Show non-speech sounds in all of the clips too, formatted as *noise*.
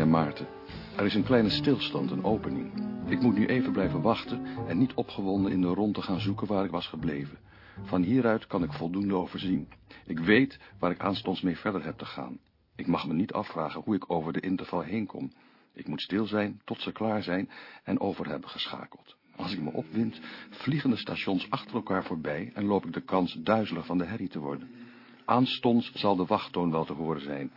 En Maarten, er is een kleine stilstand, een opening. Ik moet nu even blijven wachten en niet opgewonden in de rondte gaan zoeken waar ik was gebleven. Van hieruit kan ik voldoende overzien. Ik weet waar ik aanstonds mee verder heb te gaan. Ik mag me niet afvragen hoe ik over de interval heen kom. Ik moet stil zijn tot ze klaar zijn en over hebben geschakeld. Als ik me opwind, vliegen de stations achter elkaar voorbij en loop ik de kans duizelig van de herrie te worden. Aanstonds zal de wachttoon wel te horen zijn.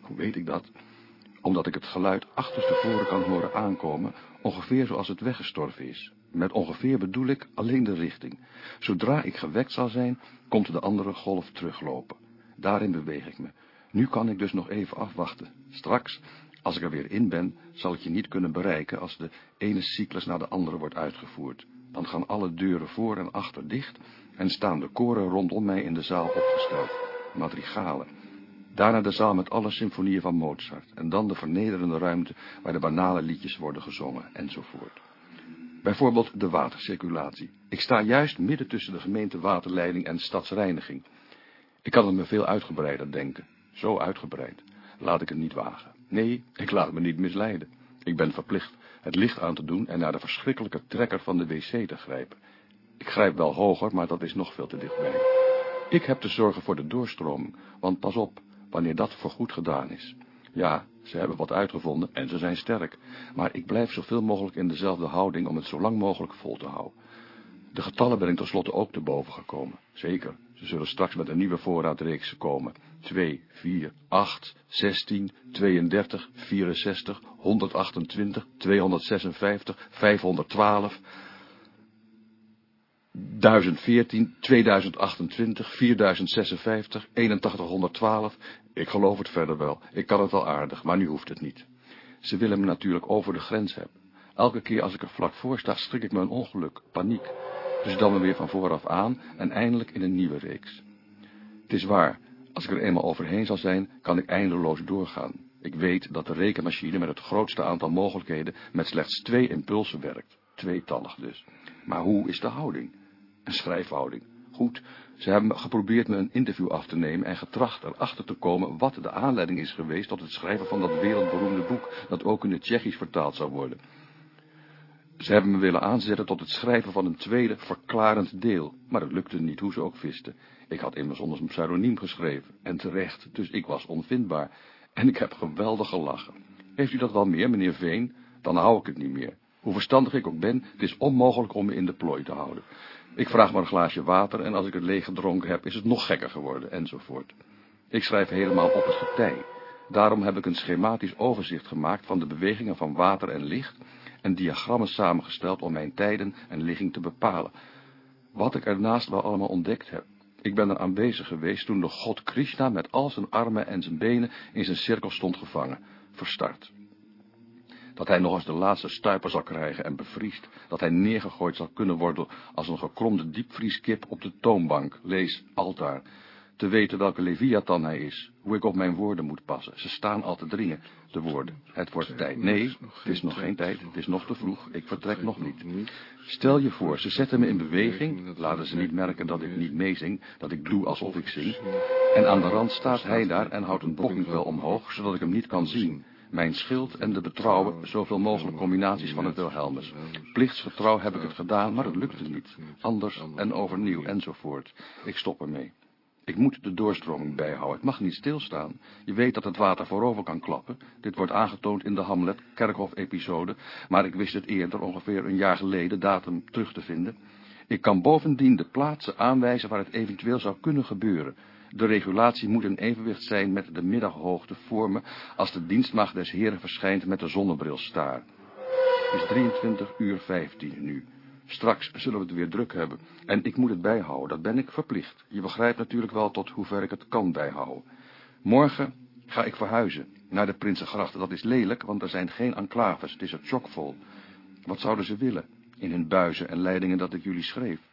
Hoe weet ik dat? Omdat ik het geluid achterstevoren kan horen aankomen, ongeveer zoals het weggestorven is. Met ongeveer bedoel ik alleen de richting. Zodra ik gewekt zal zijn, komt de andere golf teruglopen. Daarin beweeg ik me. Nu kan ik dus nog even afwachten. Straks, als ik er weer in ben, zal ik je niet kunnen bereiken als de ene cyclus naar de andere wordt uitgevoerd. Dan gaan alle deuren voor en achter dicht en staan de koren rondom mij in de zaal opgesteld. Madrigalen. Daarna de zaal met alle symfonieën van Mozart en dan de vernederende ruimte waar de banale liedjes worden gezongen enzovoort. Bijvoorbeeld de watercirculatie. Ik sta juist midden tussen de gemeente waterleiding en stadsreiniging. Ik kan het me veel uitgebreider denken. Zo uitgebreid. Laat ik het niet wagen. Nee, ik laat me niet misleiden. Ik ben verplicht het licht aan te doen en naar de verschrikkelijke trekker van de wc te grijpen. Ik grijp wel hoger, maar dat is nog veel te dichtbij. Ik heb te zorgen voor de doorstroming, want pas op, wanneer dat voorgoed gedaan is. Ja, ze hebben wat uitgevonden en ze zijn sterk, maar ik blijf zoveel mogelijk in dezelfde houding om het zo lang mogelijk vol te houden. De getallen ben ik tenslotte ook te boven gekomen. Zeker, ze zullen straks met een nieuwe voorraadreeks komen. 2, 4, 8, 16, 32, 64, 128, 256, 512... 1014, 2028, 4056, 8112. Ik geloof het verder wel. Ik kan het wel aardig, maar nu hoeft het niet. Ze willen me natuurlijk over de grens hebben. Elke keer als ik er vlak voor sta, strik ik me een ongeluk, paniek. Dus dan me weer van vooraf aan en eindelijk in een nieuwe reeks. Het is waar, als ik er eenmaal overheen zal zijn, kan ik eindeloos doorgaan. Ik weet dat de rekenmachine met het grootste aantal mogelijkheden met slechts twee impulsen werkt. Tweetallig dus. Maar hoe is de houding? Een schrijfhouding. Goed, ze hebben geprobeerd me een interview af te nemen en getracht erachter te komen wat de aanleiding is geweest tot het schrijven van dat wereldberoemde boek, dat ook in het Tsjechisch vertaald zou worden. Ze hebben me willen aanzetten tot het schrijven van een tweede, verklarend deel, maar het lukte niet, hoe ze ook visten. Ik had immers onder een pseudoniem geschreven, en terecht, dus ik was onvindbaar, en ik heb geweldig gelachen. Heeft u dat wel meer, meneer Veen? Dan hou ik het niet meer. Hoe verstandig ik ook ben, het is onmogelijk om me in de plooi te houden. Ik vraag maar een glaasje water en als ik het leeg gedronken heb, is het nog gekker geworden, enzovoort. Ik schrijf helemaal op het getij. Daarom heb ik een schematisch overzicht gemaakt van de bewegingen van water en licht en diagrammen samengesteld om mijn tijden en ligging te bepalen. Wat ik ernaast wel allemaal ontdekt heb. Ik ben er aanwezig geweest toen de god Krishna met al zijn armen en zijn benen in zijn cirkel stond gevangen, verstart dat hij nog eens de laatste stuiper zal krijgen en bevriest, dat hij neergegooid zal kunnen worden als een gekromde diepvrieskip op de toonbank, lees altaar, te weten welke Leviathan hij is, hoe ik op mijn woorden moet passen. Ze staan al te dringen, de woorden. Het wordt tijd. Nee, het is nog geen tijd, het is nog te vroeg, ik vertrek nog niet. Stel je voor, ze zetten me in beweging, laten ze niet merken dat ik niet meezing, dat ik doe alsof ik zing, en aan de rand staat hij daar en houdt een bokkingvel omhoog, zodat ik hem niet kan zien mijn schild en de betrouwen zoveel mogelijk combinaties van het Wilhelmus. Plichtsgetrouw heb ik het gedaan, maar het lukte niet. Anders en overnieuw enzovoort. Ik stop ermee. Ik moet de doorstroming bijhouden. Het mag niet stilstaan. Je weet dat het water voorover kan klappen. Dit wordt aangetoond in de Hamlet-Kerkhof-episode, maar ik wist het eerder, ongeveer een jaar geleden, datum terug te vinden. Ik kan bovendien de plaatsen aanwijzen waar het eventueel zou kunnen gebeuren. De regulatie moet in evenwicht zijn met de middaghoogte vormen als de dienstmacht des heren verschijnt met de zonnebrilstaar. Het is 23 uur 15 nu. Straks zullen we het weer druk hebben. En ik moet het bijhouden, dat ben ik verplicht. Je begrijpt natuurlijk wel tot hoever ik het kan bijhouden. Morgen ga ik verhuizen naar de Prinsengrachten. Dat is lelijk, want er zijn geen enclaves. Het is er chockvol. Wat zouden ze willen in hun buizen en leidingen dat ik jullie schreef?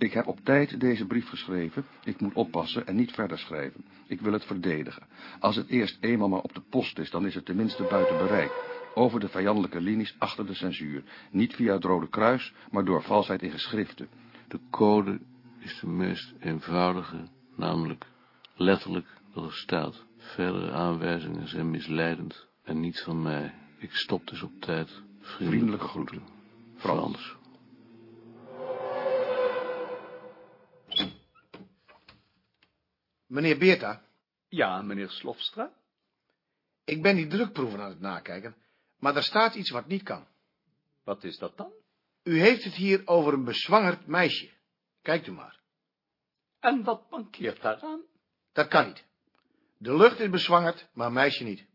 Ik heb op tijd deze brief geschreven. Ik moet oppassen en niet verder schrijven. Ik wil het verdedigen. Als het eerst eenmaal maar op de post is, dan is het tenminste buiten bereik. Over de vijandelijke linies achter de censuur. Niet via het Rode Kruis, maar door valsheid in geschriften. De code is de meest eenvoudige, namelijk letterlijk dat er staat. Verdere aanwijzingen zijn misleidend En niet van mij. Ik stop dus op tijd. Vriendelijke groeten. Frans. Meneer Beerta, Ja, meneer Slofstra? ik ben die drukproeven aan het nakijken, maar er staat iets wat niet kan. Wat is dat dan? U heeft het hier over een bezwangerd meisje. Kijkt u maar. En wat mankeert daaraan? Dat kan niet. De lucht is bezwangerd, maar een meisje niet.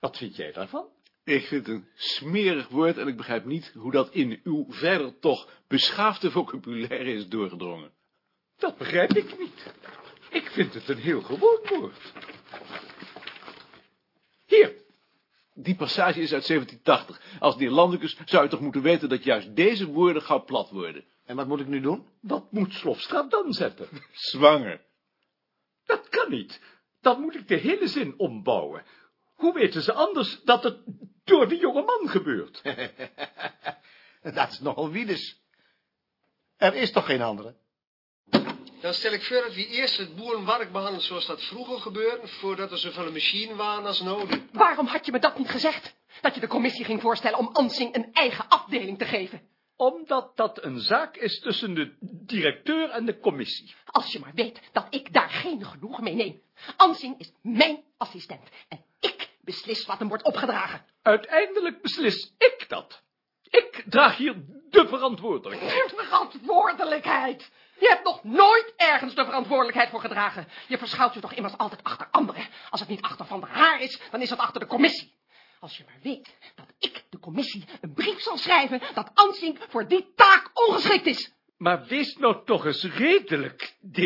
Wat vind jij daarvan? Ik vind het een smerig woord en ik begrijp niet hoe dat in uw verder toch beschaafde vocabulaire is doorgedrongen. Dat begrijp ik niet. Ik vind het een heel gewoon woord. Hier, Die passage is uit 1780. Als Neerlandicus zou je toch moeten weten dat juist deze woorden gauw plat worden. En wat moet ik nu doen? wat moet Slofstra dan zetten? *laughs* Zwanger. Dat kan niet. Dan moet ik de hele zin ombouwen. Hoe weten ze anders dat het door de jonge man gebeurt? *laughs* Dat is nogal wiedes. Er is toch geen andere? Dan stel ik voor dat we eerst het boerenwerk behandelen zoals dat vroeger gebeurde, voordat er zoveel machine waren als nodig. Waarom had je me dat niet gezegd? Dat je de commissie ging voorstellen om Ansing een eigen afdeling te geven. Omdat dat een zaak is tussen de directeur en de commissie. Als je maar weet dat ik daar geen genoegen mee neem. Ansing is mijn assistent. En ik beslis wat hem wordt opgedragen. Uiteindelijk beslis ik dat. Ik draag hier de verantwoordelijkheid. Verantwoordelijkheid! Je hebt nog nooit ergens de verantwoordelijkheid voor gedragen. Je verschuilt je toch immers altijd achter anderen. Als het niet achter Van der Haar is, dan is het achter de commissie. Als je maar weet dat ik de commissie een brief zal schrijven dat Ansing voor die taak ongeschikt is. Maar wees nou toch eens redelijk, D.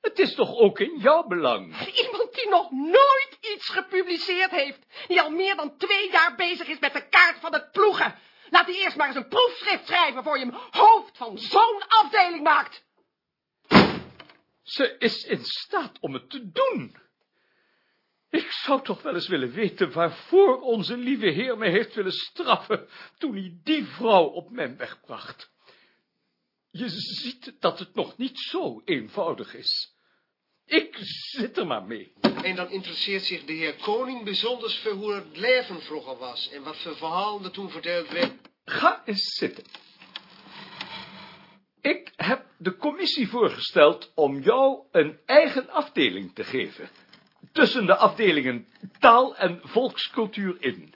Het is toch ook in jouw belang? Iemand die nog nooit iets gepubliceerd heeft. Die al meer dan twee jaar bezig is met de kaart van het ploegen. Laat die eerst maar eens een proefschrift schrijven voor je hem hoofd van zo'n afdeling maakt. Ze is in staat om het te doen. Ik zou toch wel eens willen weten waarvoor onze lieve heer mij heeft willen straffen toen hij die vrouw op mijn weg bracht. Je ziet dat het nog niet zo eenvoudig is. Ik zit er maar mee. En dan interesseert zich de heer Koning bijzonders voor hoe het leven vroeger was en wat voor verhalen er toen verteld werd. Ga eens zitten. Ik heb de commissie voorgesteld om jou een eigen afdeling te geven. Tussen de afdelingen taal en volkscultuur in.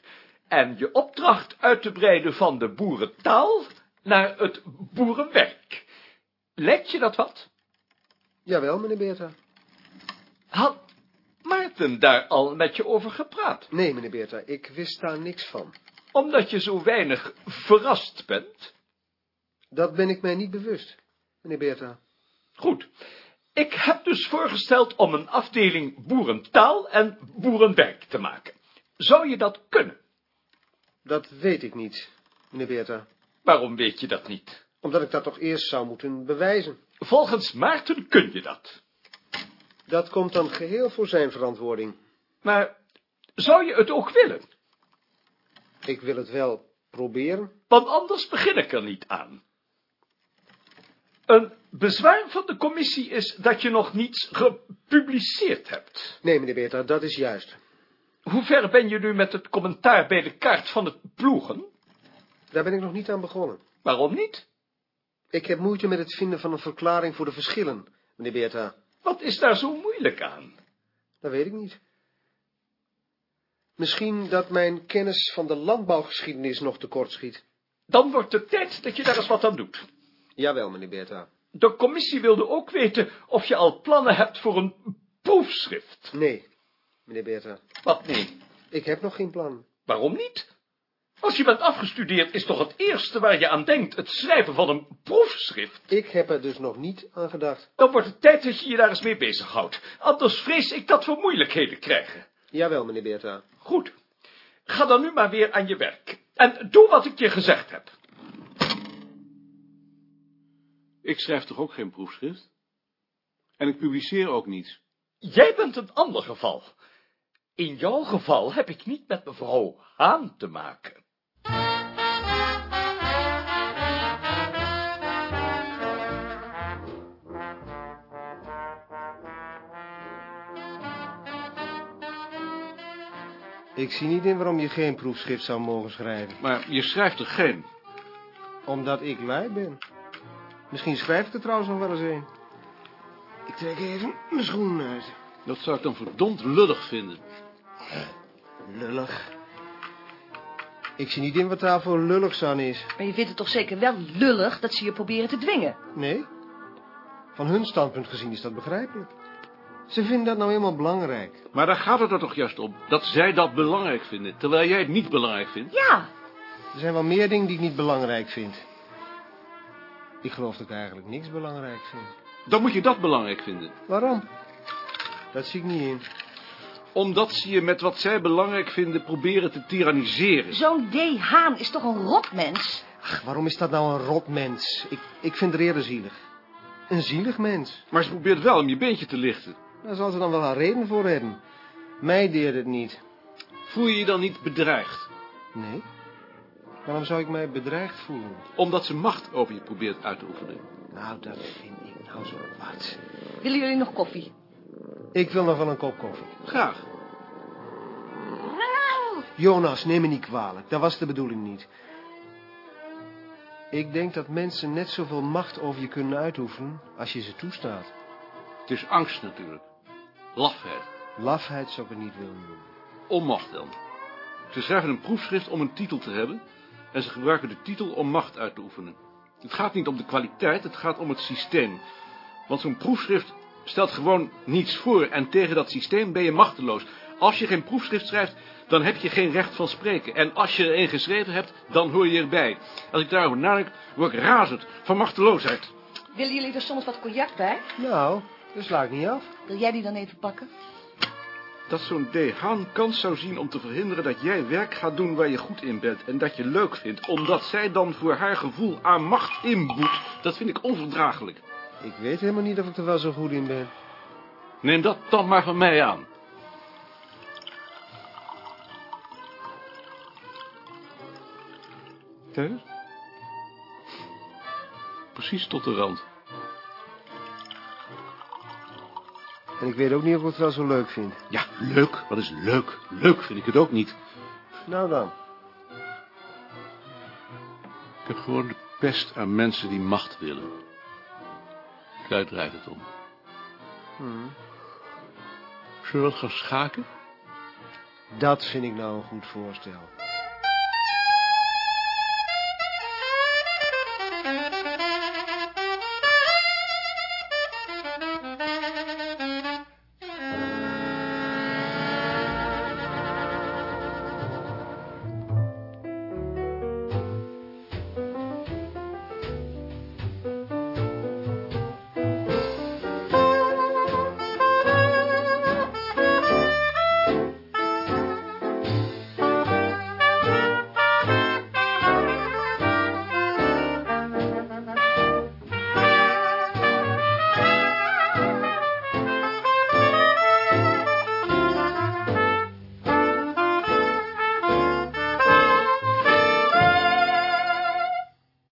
En je opdracht uit te breiden van de boerentaal naar het boerenwerk. Lijkt je dat wat? Jawel, meneer Beerta. Had Maarten daar al met je over gepraat? Nee, meneer Beerta, ik wist daar niks van. Omdat je zo weinig verrast bent? Dat ben ik mij niet bewust, meneer Beerta. Goed. Ik heb dus voorgesteld om een afdeling boerentaal en boerenwerk te maken. Zou je dat kunnen? Dat weet ik niet, meneer Beerta. Waarom weet je dat niet? Omdat ik dat toch eerst zou moeten bewijzen. Volgens Maarten kun je dat. Dat komt dan geheel voor zijn verantwoording. Maar zou je het ook willen? Ik wil het wel proberen. Want anders begin ik er niet aan. Een bezwaar van de commissie is dat je nog niets gepubliceerd hebt. Nee, meneer Beerta, dat is juist. Hoe ver ben je nu met het commentaar bij de kaart van het ploegen? Daar ben ik nog niet aan begonnen. Waarom niet? Ik heb moeite met het vinden van een verklaring voor de verschillen, meneer Beerta. Wat is daar zo moeilijk aan? Dat weet ik niet. Misschien dat mijn kennis van de landbouwgeschiedenis nog tekort schiet. Dan wordt het tijd dat je daar eens wat aan doet. Jawel, meneer Beerta. De commissie wilde ook weten of je al plannen hebt voor een proefschrift. Nee, meneer Beerta. Wat nee? Ik heb nog geen plan. Waarom niet? Als je bent afgestudeerd, is toch het eerste waar je aan denkt het schrijven van een proefschrift? Ik heb er dus nog niet aan gedacht. Dan wordt het tijd dat je je daar eens mee bezighoudt. Anders vrees ik dat we moeilijkheden krijgen. Jawel, meneer Beerta. Goed. Ga dan nu maar weer aan je werk. En doe wat ik je gezegd heb. Ik schrijf toch ook geen proefschrift? En ik publiceer ook niets. Jij bent een ander geval. In jouw geval heb ik niet met mevrouw Haan te maken. Ik zie niet in waarom je geen proefschrift zou mogen schrijven. Maar je schrijft er geen. Omdat ik lui ben. Misschien schrijf ik er trouwens nog wel eens een. Ik trek even mijn schoenen uit. Dat zou ik dan verdomd lullig vinden. Lullig. Ik zie niet in wat daar voor lulligs aan is. Maar je vindt het toch zeker wel lullig dat ze je proberen te dwingen? Nee? Van hun standpunt gezien is dat begrijpelijk. Ze vinden dat nou helemaal belangrijk. Maar daar gaat het er toch juist om. Dat zij dat belangrijk vinden. Terwijl jij het niet belangrijk vindt. Ja, Er zijn wel meer dingen die ik niet belangrijk vind. Ik geloof dat ik eigenlijk niks belangrijk vind. Dan moet je dat belangrijk vinden. Waarom? Dat zie ik niet in. Omdat ze je met wat zij belangrijk vinden proberen te tyranniseren. zo'n D. Haan is toch een rotmens? Ach, waarom is dat nou een rot mens? Ik, ik vind het eerder zielig. Een zielig mens. Maar ze probeert wel om je beentje te lichten. Daar zal ze dan wel haar reden voor hebben. Mij deert het niet. Voel je je dan niet bedreigd? Nee? Waarom zou ik mij bedreigd voelen? Omdat ze macht over je probeert uit te oefenen. Nou, dat vind ik nou zo wat. Willen jullie nog koffie? Ik wil nog wel een kop koffie. Graag. Jonas, neem me niet kwalijk. Dat was de bedoeling niet. Ik denk dat mensen net zoveel macht over je kunnen uitoefenen als je ze toestaat. Het is angst natuurlijk. Lafheid. Lafheid zou ik het niet willen noemen. Onmacht dan. Ze schrijven een proefschrift om een titel te hebben. En ze gebruiken de titel om macht uit te oefenen. Het gaat niet om de kwaliteit, het gaat om het systeem. Want zo'n proefschrift stelt gewoon niets voor. En tegen dat systeem ben je machteloos. Als je geen proefschrift schrijft, dan heb je geen recht van spreken. En als je er een geschreven hebt, dan hoor je erbij. Als ik daarover nadenk, word ik razend van machteloosheid. Willen jullie er soms wat cognac bij? Nou, dat sla ik niet af. Wil jij die dan even pakken? Dat zo'n D. Haan kans zou zien om te verhinderen dat jij werk gaat doen waar je goed in bent. En dat je leuk vindt. Omdat zij dan voor haar gevoel aan macht inboet. Dat vind ik onverdraaglijk. Ik weet helemaal niet of ik er wel zo goed in ben. Neem dat dan maar van mij aan. Thuis? Precies tot de rand. En ik weet ook niet of ik het wel zo leuk vind. Ja, leuk. Wat is leuk? Leuk vind ik het ook niet. Nou dan. Ik heb gewoon de pest aan mensen die macht willen. Daar draait het om. Zullen we wat gaan schaken? Dat vind ik nou een goed voorstel.